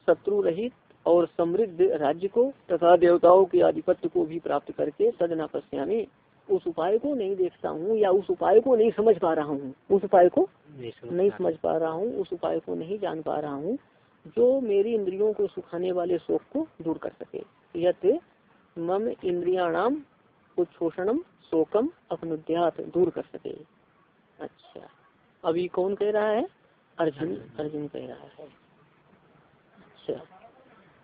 शत्रु रहित और समृद्ध राज्य को तथा देवताओं के आधिपत्य को भी प्राप्त करके सदना पश्यामी उस उपाय को नहीं देखता हूँ या उस उपाय को नहीं समझ पा रहा हूँ। उस उपाय को नहीं समझ पा रहा हूँ उस उपाय को नहीं जान पा रहा हूँ। जो मेरी इंद्रियों को सुखाने वाले शोक को दूर कर सके। यथ मम इंद्रियाणाम उच्छोषणम शोकम अपनुद्यात दूर कर सके। अच्छा। अभी कौन कह रहा है? अर्जुन अर्जुन कह रहा है। अच्छा।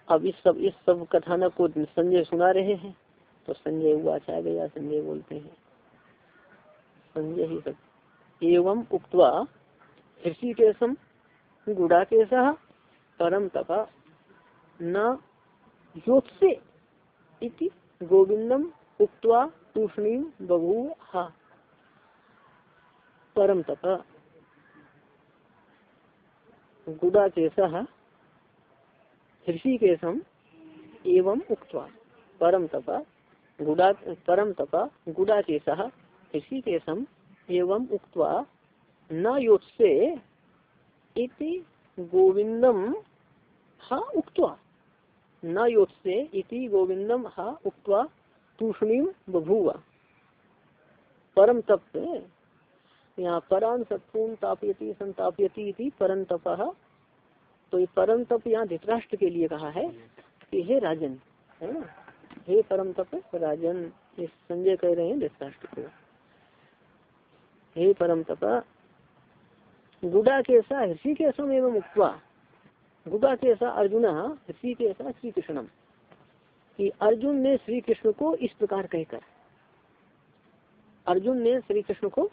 अब इस सब इस सब कथानक को संजय सुना रहे हैं तो संजय हुआ चाह गया संजय बोलते हैं। संजय ही सब। एवं उक्वा ऋषिकेशम गुड़ाकेश परम तपा न योत्से इति गोविंदम उक्वा तूषणीम बभू हा। परम तप गुड़ाकेश ऋषिकेशम एवं उक्वा परम तप गुड़ा परम तप गुड़ाकेश ऋषिकेशम एवं उक्वा न योत्से इति गोविंदम, हा उक्त्वा। न योत्से इति गोविंदम, हा उक्त्वा तूषणीम बभूव। परम तप, यहाँ परान सत्पून तापयती, संतापयती इति परम तप। तो ये परम तप यहाँ धृतराष्ट्र के लिए कहा है कि हे राजन, है ना? हे परम तप, राजन संजय कह रहे हैं धृतराष्ट्र को हे परम तप गुड़ा के सा ऋषि के सम एवं मुक्वा गुड़ा के सा अर्जुन ऋषि के सा श्री कृष्णम कि अर्जुन ने श्री कृष्ण को इस प्रकार कहकर अर्जुन ने श्री कृष्ण को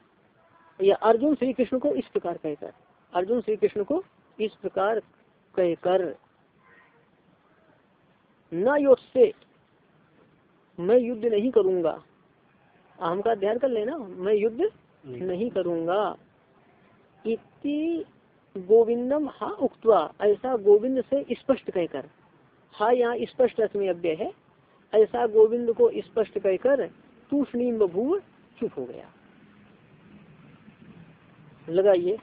या अर्जुन श्री कृष्ण को इस प्रकार कहकर अर्जुन श्री कृष्ण को इस प्रकार कहकर न योग से मैं युद्ध नहीं करूँगा। अहम का ध्यान कर लेना मैं युद्ध नहीं करूँगा। इति गोविंदम हा उक्तवा, ऐसा गोविंद से स्पष्ट कहकर, हा यहाँ स्पष्ट अर्थ में अव्यय है, ऐसा गोविंद को स्पष्ट कहकर तूषणीम बभूव चुप हो गया। लगाइए।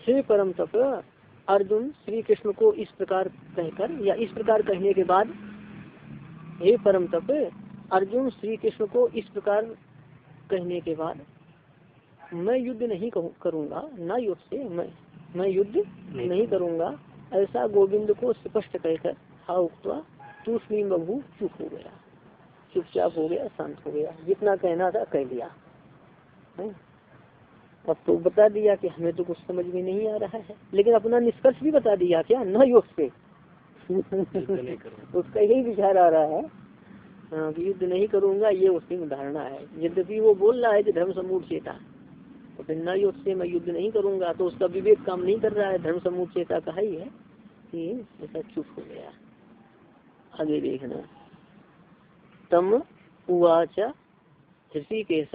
हे परम तप, अर्जुन श्री कृष्ण को इस प्रकार कहकर, या इस प्रकार कहने के बाद, हे परम तप, अर्जुन श्री कृष्ण को इस प्रकार कहने के बाद मैं युद्ध नहीं करूँगा न युद्ध से मैं मैं युद्ध नहीं, नहीं करूँगा। ऐसा गोविंद को स्पष्ट कहकर हा उक्तवा तू श्री बबू चुप हो गया। चुपचाप हो गया शांत हो गया। जितना कहना था कह दिया। अब तो बता दिया कि हमें तो कुछ समझ में नहीं आ रहा है। लेकिन अपना निष्कर्ष भी बता दिया क्या? न योग से उसका यही विचार आ रहा है हाँ युद्ध नहीं करूँगा ये उसकी धारणा है। यद्यपि वो बोल रहा है कि धर्म समूह चेता। तो फिर न योग से मैं युद्ध नहीं करूँगा तो उसका विवेक काम नहीं कर रहा है। धर्म समूह चेता कहा ही है कि ऐसा चुप हो गया। आगे देखना। तम उवाच, ऋषिकेश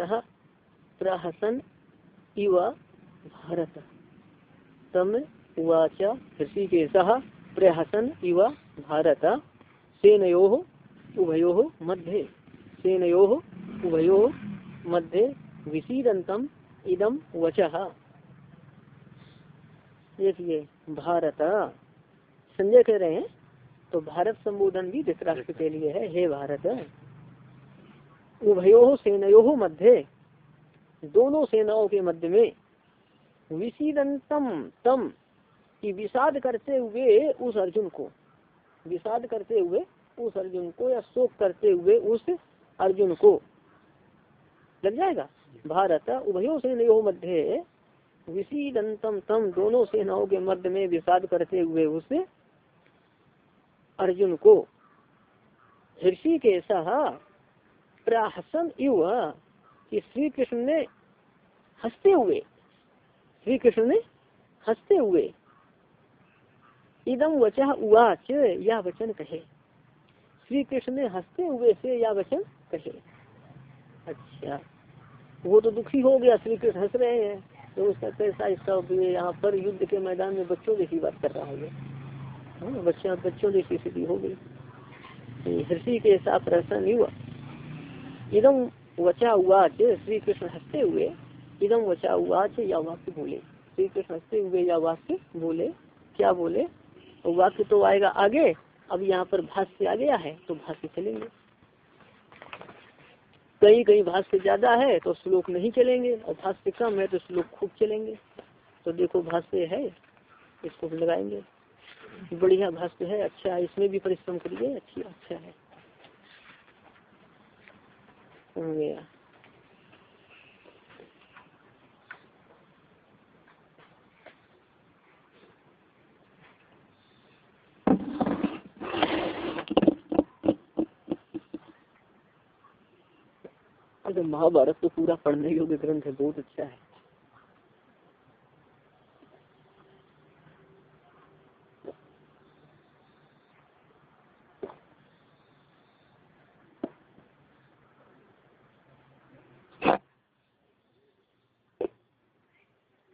प्रहसन इव भारत। तम उवाच, ऋषिकेश प्रहसन इव भारत। सेनयो उभयो मध्य। सेनयो उभयो मध्य विशीदंतम इदम वच। देखिए भारत संजय कह रहे हैं तो भारत संबोधन भी धृतराष्ट्र के लिए है, हे भारत। उभयो सेनयो मध्य, दोनों सेनाओं के मध्य में विशीदंतम तम की विषाद करते हुए उस अर्जुन को, विषाद करते हुए उस अर्जुन को या शोक करते हुए उस अर्जुन को। लग जाएगा? भारत, उभयो सेनयो मध्य विशीदंतम तम दोनों सेनाओं के मध्य में विषाद करते हुए उस अर्जुन को ऋषि के सह प्रहसन इव कि श्री कृष्ण ने हँसते हुए श्री कृष्ण ने हँसते हुए इदम वचह उवाच, या वचन कहे। श्री कृष्ण ने हँसते हुए से या वचन कहे। अच्छा। वो तो दुखी हो गया श्री कृष्ण हंस रहे हैं। तो उसका कैसा इसका यहाँ पर युद्ध के मैदान में बच्चों जैसी बात कर रहा है हाँ, बच्चा बच्चों जैसी स्थिति हो गई। हृषि के साथ प्रसन्न हुआ। इदम वचा उवाच श्री कृष्ण हँसते हुए इदम वचा उवाच या वाक्य बोले। श्री कृष्ण हँसते हुए या वाक्य बोले। क्या बोले? वाक्य तो आएगा आगे। अब यहाँ पर भाष्य आ गया है तो भाष्य चलेंगे। कहीं कहीं भाष्य ज़्यादा है तो श्लोक नहीं चलेंगे, और भाष्य कम है तो श्लोक खूब चलेंगे। तो देखो भाष्य है, इसको लगाएँगे। बढ़िया भाष्य है अच्छा है, इसमें भी परिश्रम करिए, अच्छी अच्छा है गया। अगर महाभारत तो पूरा पढ़ने योग्य ग्रंथ है, बहुत अच्छा है।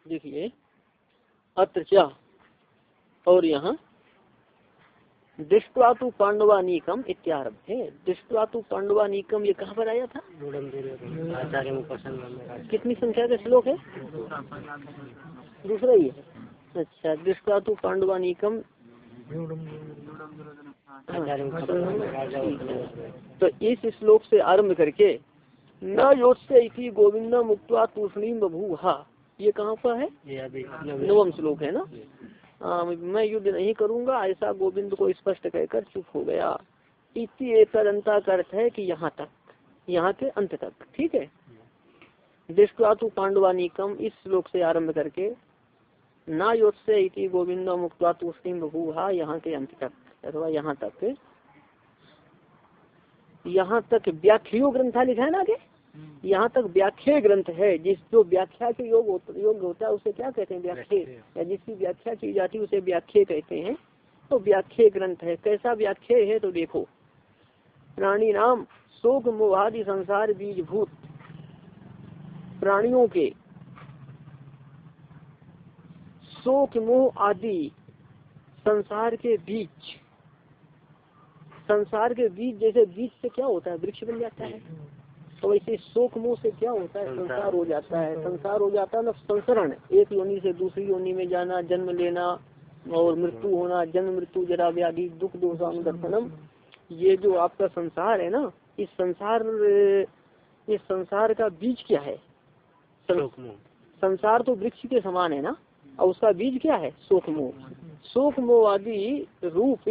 देखिए, अत्र और यहाँ दृष्टवा तो पांडवानीकम इत्यारभ है दृष्टवा तो पांडवानीकम ये कहाँ पर आया था? कितनी संख्या का श्लोक है? दूसरा ही है अच्छा दृष्टवा तो पांडवानीकम तो इस श्लोक से आरंभ करके, न योत्स्य गोविंद मुक्तवा तूषणीम बभूहा ये कहाँ पर है? नवम श्लोक है ना? मैं युद्ध नहीं करूँगा, ऐसा गोविंद को स्पष्ट कहकर चुप हो गया। इसी एक अंता का अर्थ है कि यहाँ तक, यहाँ के अंत तक, ठीक है? दृष्टा तो पांडवानी कम इस श्लोक से आरंभ करके, ना योत्स्य इति गोविंद मुक्ता तुष्टिम बहुहा यहाँ के अंत तक, अथवा यहाँ तक। यहाँ तक व्याख्यो ग्रंथा लिखा है ना आगे? यहाँ तक व्याख्या ग्रंथ है जिस जो व्याख्या के योग योग होता है उसे क्या कहते हैं व्याख्या? या जिसकी व्याख्या की जाती है उसे व्याख्या कहते हैं। तो व्याख्या ग्रंथ है। कैसा व्याख्या है तो देखो। प्राणी नाम शोक मोहादि संसार बीज भूत प्राणियों के शोक मोह आदि संसार के बीच संसार के बीच जैसे बीज से क्या होता है? वृक्ष बन जाता है। तो ऐसे शोक मोह से क्या होता है? संसार। हो जाता है। संसार। हो जाता है ना संसरण एक योनि से दूसरी योनि में जाना जन्म लेना और मृत्यु होना जन्म मृत्यु जरा व्याधि दुख दोषान दर्शनम ये जो आपका संसार है ना इस संसार इस संसार का बीज क्या है? संसार तो वृक्ष के समान है ना? और उसका बीज क्या है? शोक मोह। शोक मोह आदि रूप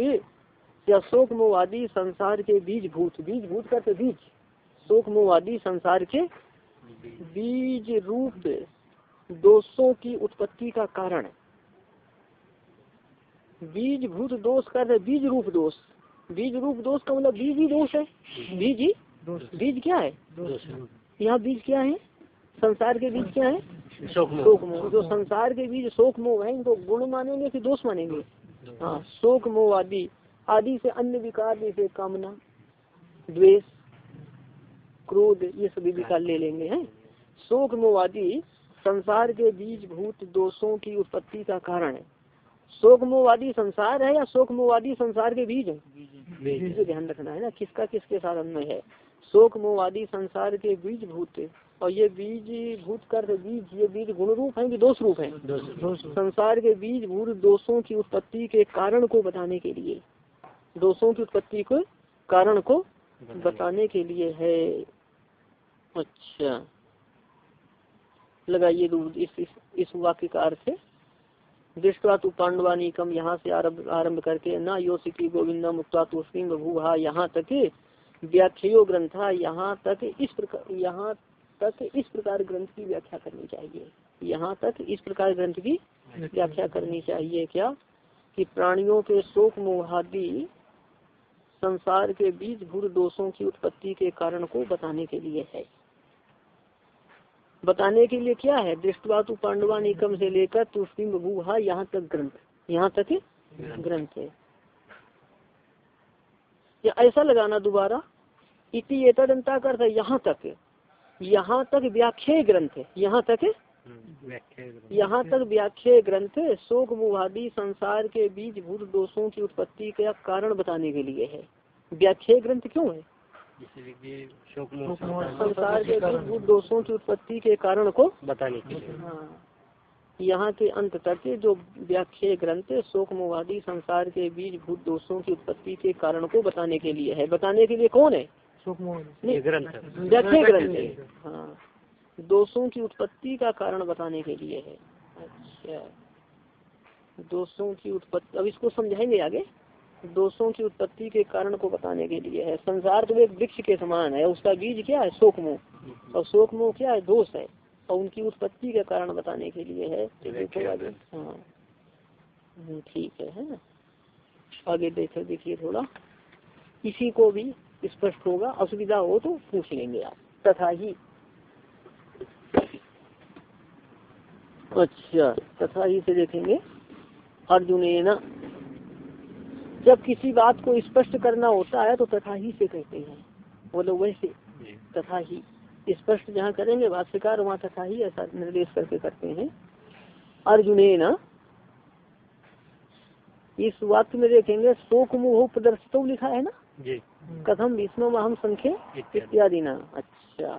या शोक मोह आदि संसार के बीज भूत बीज भूत करते बीज। शोक मोहवादी संसार के बीज रूप दोषों की उत्पत्ति का कारण बीज भूत दोष कर रहे बीज रूप दोष। बीज रूप दोष का मतलब बीज ही दोष है। बीज ही? बीज क्या है? यहाँ बीज क्या है? संसार के बीज क्या है? शोक मोह जो संसार के बीज शोक मोह है इनको गुण मानेंगे कि दोष मानेंगे? हाँ शोक मोह आदि। आदि से अन्य विकार जैसे कामना द्वेष क्रोध ये सभी विकार ले लेंगे हैं? शोक मोवादी संसार के बीज भूत दोषों की उत्पत्ति का कारण है। शोक मोवादी संसार है या शोक मोवादी संसार के बीज है? बीज ध्यान रखना है ना किसका किसके साथ अन्वय है? शोक मोहवादी संसार के बीज भूत और ये बीज भूत कर बीज ये बीज गुण रूप है कि दोष रूप है संसार के बीज भूत दोषों की उत्पत्ति के कारण को बताने के लिए। दोषों की उत्पत्ति को कारण को बताने के लिए है। अच्छा। लगाइए इस, इस, वाक्य का अर्थ है दृष्टवा तु पांडवानी कम यहाँ से आरंभ करके न योशिकी गोविंदा मुक्ता भूहा यहाँ तक व्याख्यो ग्रंथा यहाँ तक इस प्रकार यहाँ तक इस प्रकार ग्रंथ की व्याख्या करनी चाहिए। यहाँ तक इस प्रकार ग्रंथ की व्याख्या करनी चाहिए क्या? कि प्राणियों के शोक मोहादि संसार के बीच भूर दोषों की उत्पत्ति के कारण को बताने के लिए है। बताने के लिए क्या है? दृष्टवा तु पांडवा निकम से लेकर तुष्टिम बबूहा यहाँ तक ग्रंथ, यहाँ तक ग्रंथ है। या ऐसा लगाना दोबारा, इति एतदंता कर यहाँ तक यहाँ तक व्याख्या ग्रंथ है। यहाँ तक यहाँ तक व्याख्या ग्रंथ शोक मुहादी संसार के बीच भूत दोषों की उत्पत्ति का कारण बताने के लिए है। व्याख्या ग्रंथ क्यों है? संसार के भूत दोषों की उत्पत्ति के कारण को बताने के लिए। हाँ। यहाँ के अंत तक जो व्याख्या ग्रंथ शोक मोवादी संसार के बीज भूत दोषों की उत्पत्ति के कारण को बताने के लिए है। बताने के लिए कौन है? ग्रंथ व्याख्या ग्रंथ हाँ। दोषों की उत्पत्ति का कारण बताने के लिए है। अच्छा। दोषों की उत्पत्ति अब इसको समझाएँगे आगे? दोषों की उत्पत्ति के कारण को बताने के लिए है। संसार तो एक वृक्ष के समान है उसका बीज क्या है? शोक मोह और शोक मोह क्या है? दोष है। और उनकी उत्पत्ति का कारण बताने के लिए है। हाँ। हम्म, ठीक है है ना? आगे देखो देखिए थोड़ा। इसी को भी स्पष्ट होगा। असुविधा हो तो पूछ लेंगे आप। तथा ही। अच्छा तथा ही से देखेंगे। अर्जुन जब किसी बात को स्पष्ट करना होता है तो तथा ही से कहते हैं। बोलो वैसे तथा ही स्पष्ट जहाँ करेंगे भाष्यकार वहाँ तथा ही ऐसा निर्देश करके करते हैं। अर्जुन न इस वाक्य में देखेंगे शोक मुह प्रदर्शित लिखा है ना? जी। कथम विष्णु महम संख्य इत्यादि। ना। अच्छा।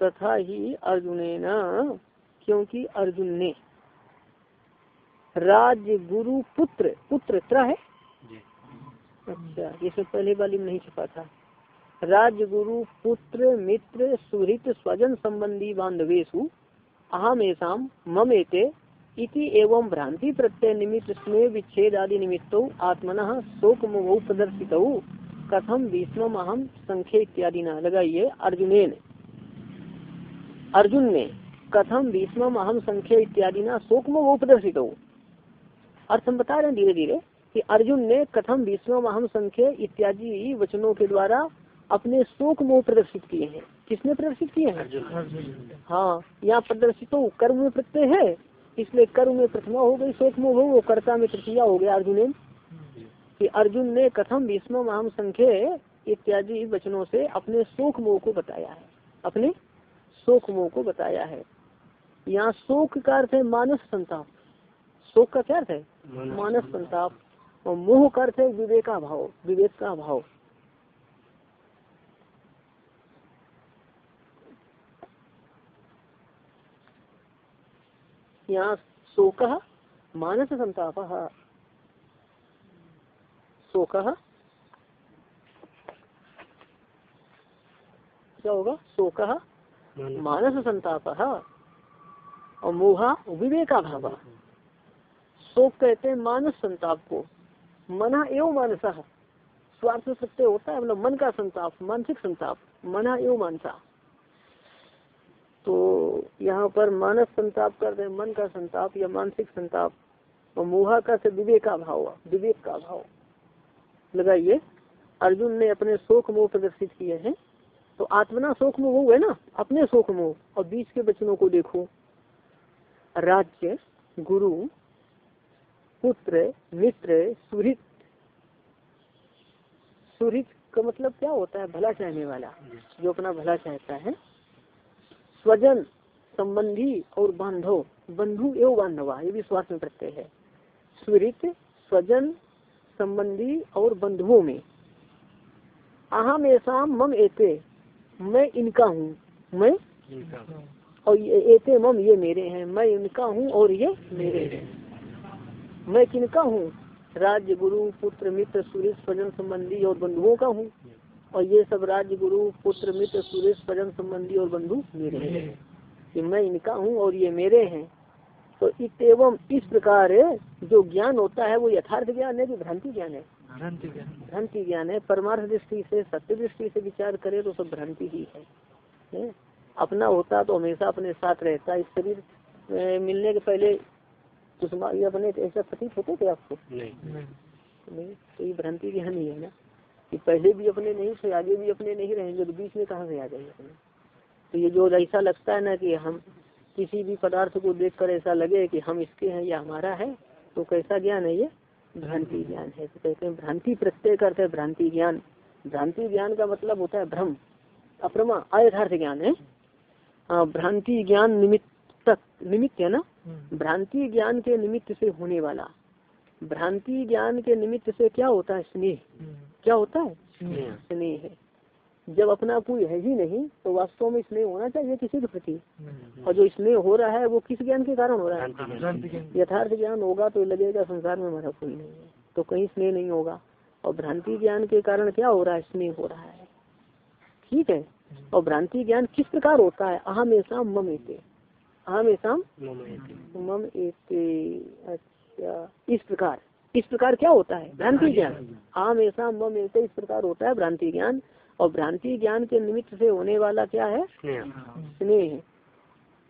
तथा ही अर्जुन न क्योंकि अर्जुन ने राज गुरु पुत्र पुत्र त्र है? अच्छा ये सब पहले वाली में नहीं छपा था। राज गुरु पुत्र मित्र सुहृत स्वजन संबंधी बांधवेशु अहम ऐसा मम एते इति एवं भ्रांति प्रत्यय निमित्त स्नेह विच्छेद आदि निमित्त आत्मन शोक मोह प्रदर्शित। कथम भीष्म अहम संख्य इत्यादि न लगाइए अर्जुन अर्जुन ने कथम भीष्म अहम संख्य इत्यादि न शोक मोह प्रदर्शित। अर्थ हम बता रहे हैं धीरे धीरे कि अर्जुन ने कथम विश्व अहम संख्य इत्यादि वचनों के द्वारा अपने शोक मोह प्रदर्शित किए हैं। किसने प्रदर्शित किए हैं? हाँ यहाँ प्रदर्शित हो कर्म में प्रत्यय है। इसलिए कर्म में प्रथमा हो गई शोक मोह वो कर्ता में तृतीया हो गया अर्जुन कि अर्जुन ने कथम भीष्म अहम संख्य इत्यादि वचनों से अपने शोक मोह को बताया है। अपने शोक मोह को बताया है। यहाँ शोक का अर्थ है मानस संताप। शोक का क्या अर्थ है? मानस संताप। और मोह का अर्थ है विवेका भाव विवेक का भाव यहाँ शोक मानस संताप। शोक। क्या होगा? शोक मानस संताप। और मोहा विवेका भाव शोक कहते हैं मानस संताप को। मना एवं मानसा। स्वार्थ सत्य होता है मतलब मन का संताप, मानसिक संताप। मना एवं मानसा। तो यहाँ पर मानस संताप कर रहे मन का संताप या मानसिक संताप। और मोहा का से विवेक का भाव, विवेक का भाव। लगाइए। अर्जुन ने अपने शोक मोह प्रदर्शित किए हैं। तो आत्मना शोक मोह है ना? अपने शोक मोह। और बीच के वचनों को देखो। राज्य, गुरु पुत्र मित्र सुहृत सुहृत का मतलब क्या होता है? भला चाहने वाला जो अपना भला चाहता है। स्वजन संबंधी और बांधव बंधु एवं बांधवा ये भी स्वार्थ में प्रत्यय है। स्मृत स्वजन संबंधी और बंधुओं में। अहम ऐसा मम एते मैं इनका हूँ मैं और ये एते मम ये मेरे हैं मैं इनका हूँ और ये मेरे हैं। मैं किनका हूँ? राज्य गुरु पुत्र मित्र सुरेश स्वजन संबंधी और बंधुओं का हूँ। और ये सब राज्य गुरु पुत्र मित्र सुरेश स्वजन संबंधी और बंधु मेरे हैं। कि मैं इनका हूँ और ये मेरे हैं। तो इत एवं इस प्रकार जो ज्ञान होता है वो यथार्थ ज्ञान है कि भ्रांति ज्ञान है। भ्रांति ज्ञान। है। परमार्थ दृष्टि से सत्य दृष्टि से विचार करे तो सब भ्रांति ही है, है? अपना होता तो हमेशा अपने साथ रहता। इस शरीर मिलने के पहले मा- ये अपने ऐसा प्रतीत होते थे आपको? नहीं। नहीं तो ये भ्रांति ज्ञान ही है ना? कि पहले भी अपने नहीं थे आगे भी अपने नहीं रहेंगे तो बीच में कहाँ से आ जाएँगे अपने? तो ये जो ऐसा लगता है ना कि हम किसी भी पदार्थ को देखकर ऐसा लगे कि हम इसके हैं या हमारा है तो कैसा ज्ञान है ये? भ्रांति ज्ञान है। तो कहते हैं भ्रांति प्रत्यय करते हैं भ्रांति ज्ञान। भ्रांति ज्ञान का मतलब होता है भ्रम अप्रमा अयथार्थ ज्ञान है। हाँ भ्रांति ज्ञान निमित्त निमित्त है ना? भ्रांति ज्ञान के निमित्त से होने वाला। भ्रांति ज्ञान के निमित्त से क्या होता है स्नेह? हम्म, क्या होता है? स्नेह। स्नेह। है। जब अपना कोई है ही नहीं तो वास्तव में स्नेह होना चाहिए किसी के प्रति। हम्म, और जो स्नेह हो रहा है वो किस ज्ञान के कारण हो रहा है? यथार्थ ज्ञान होगा तो लगेगा संसार में हमारा कोई नहीं है। तो कहीं स्नेह नहीं होगा। और भ्रांति ज्ञान के कारण क्या हो रहा है? स्नेह हो रहा है। ठीक है? और भ्रांति ज्ञान किस प्रकार होता है? अहम ऐसा मम एते अहम ऐसा मम अच्छा इस प्रकार। इस प्रकार क्या होता है? भ्रांति ज्ञान। आम ऐसा मम ऐसे इस प्रकार होता है भ्रांति ज्ञान। और भ्रांति ज्ञान के निमित्त से होने वाला क्या है? स्नेह। स्नेह।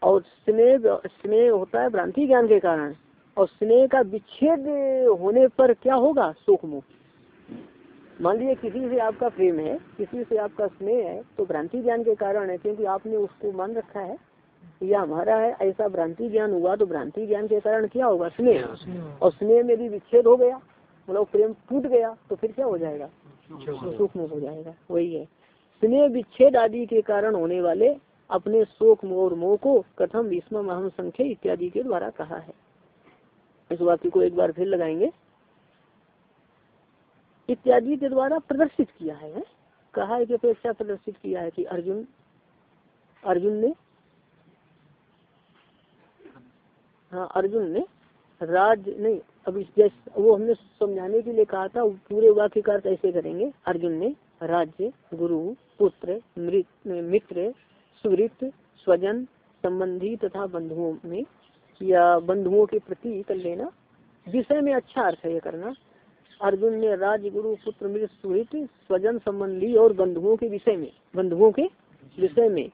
और स्नेह स्नेह होता है भ्रांति ज्ञान के कारण। और स्नेह का विच्छेद होने पर क्या होगा? सुख मुख मान लीजिए किसी से आपका प्रेम है किसी से आपका स्नेह है तो भ्रांति ज्ञान के कारण है क्योंकि आपने उसको मान रखा है। या हमारा है ऐसा भ्रांति ज्ञान हुआ तो भ्रांति ज्ञान के कारण क्या होगा? स्नेह। और स्नेह में भी विच्छेद हो गया मतलब प्रेम टूट गया तो फिर क्या हो जाएगा? मुख हो जाएगा? वही है। स्नेह विच्छेद आदि के कारण होने वाले अपने शोक मोह और मोह को कथम विस्म अहम संख्या इत्यादि के द्वारा कहा है। इस वाक्य को एक बार फिर लगाएँगे। इत्यादि के द्वारा प्रदर्शित किया है, है? कहा है कि अपेक्षा प्रदर्शित किया है कि अर्जुन अर्जुन ने हाँ अर्जुन ने राज, नहीं अभी जैसे, वो हमने समझाने के लिए कहा था पूरे वाक्य का अर्थ ऐसे करेंगे। अर्जुन ने राज्य, गुरु, पुत्र, मृत, मित्र, सुहृत, स्वजन, संबंधी तथा बंधुओं में, या बंधुओं के प्रति कर लेना। विषय में अच्छा अर्थ है ये करना। अर्जुन ने राज गुरु, पुत्र, मृत, सुहृत, स्वजन, संबंधी और बंधुओं के विषय में, बंधुओं के विषय में।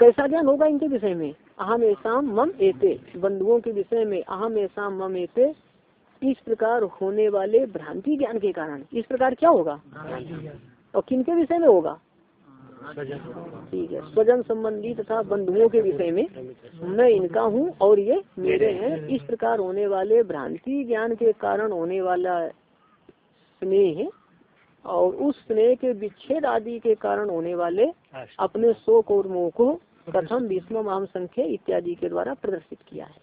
कैसा ज्ञान होगा इनके विषय में? अहम ऐसा मम एते। बंधुओं के विषय में अहम ऐसा मम एते इस प्रकार होने वाले भ्रांति ज्ञान के कारण। इस प्रकार क्या होगा? और किनके विषय में होगा? ठीक है, स्वजन संबंधी तथा बंधुओं के विषय में मैं इनका हूँ और ये मेरे हैं। इस प्रकार होने वाले भ्रांति ज्ञान के कारण होने वाला स्नेह और उस स्नेह के विच्छेद आदि के कारण होने वाले अपने शोक और मोह को प्रथम विस्म आम संख्या इत्यादि के द्वारा प्रदर्शित किया है।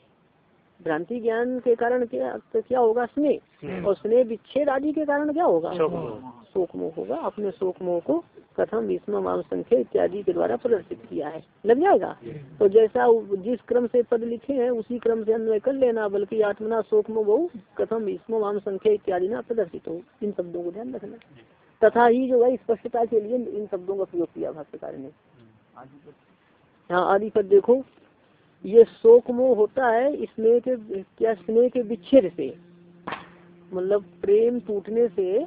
भ्रांति ज्ञान के कारण क्या तो क्या होगा स्नेह? और स्नेह विच्छेद आदि के कारण क्या होगा? शोक मोह। होगा। अपने शोक मोह को कथम विस्म आम संख्या इत्यादि के द्वारा प्रदर्शित किया है। लग जाएगा? तो जैसा जिस क्रम से पद लिखे हैं उसी क्रम से अन्वय कर लेना बल्कि आत्मना शोक मोह बहु कथम विस्म आम संख्या इत्यादि ना प्रदर्शित हो। इन शब्दों को ध्यान रखना। तथा ही जो है स्पष्टता के लिए इन शब्दों का प्रयोग किया भाष्यकार ने। हाँ आदि पर देखो ये शोक मोह होता है स्नेह के क्या स्नेह के विच्छेद से? मतलब प्रेम टूटने से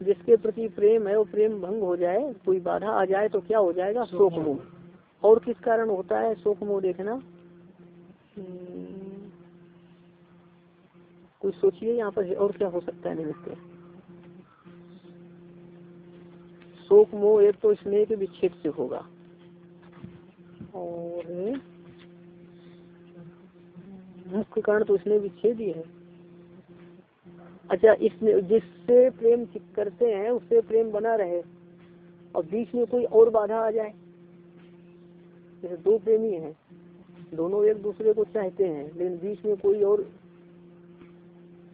जिसके प्रति प्रेम है वो प्रेम भंग हो जाए कोई बाधा आ जाए तो क्या हो जाएगा? शोक मोह। और किस कारण होता है शोक मोह देखना? कुछ सोचिए यहाँ पर और क्या हो सकता है निमित्त शोक मोह एक तो स्नेह के विच्छेद से होगा। और मुख्य कारण तो इसने विच्छेद ही है। अच्छा इसमें जिससे प्रेम करते हैं उससे प्रेम बना रहे और बीच में कोई और बाधा आ जाए जैसे दो प्रेमी हैं दोनों एक दूसरे को चाहते हैं लेकिन बीच में कोई और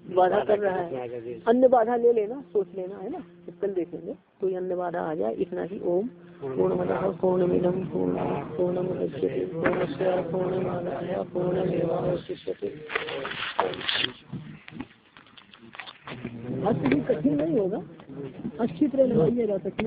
बाधा कर रहा है। अन्य बाधा ले लेना सोच लेना है ना? कल देखेंगे कोई अन्य बाधा आ जाए इतना ही ओम पूर्णमद पूर्णमिदम पूर्ण पूर्णम पूर्णस्य पूर्णमादाय पूर्णमेवावशिष्यते। अति कठिन नहीं होगा अच्छी तरह लगाइएगा कठिन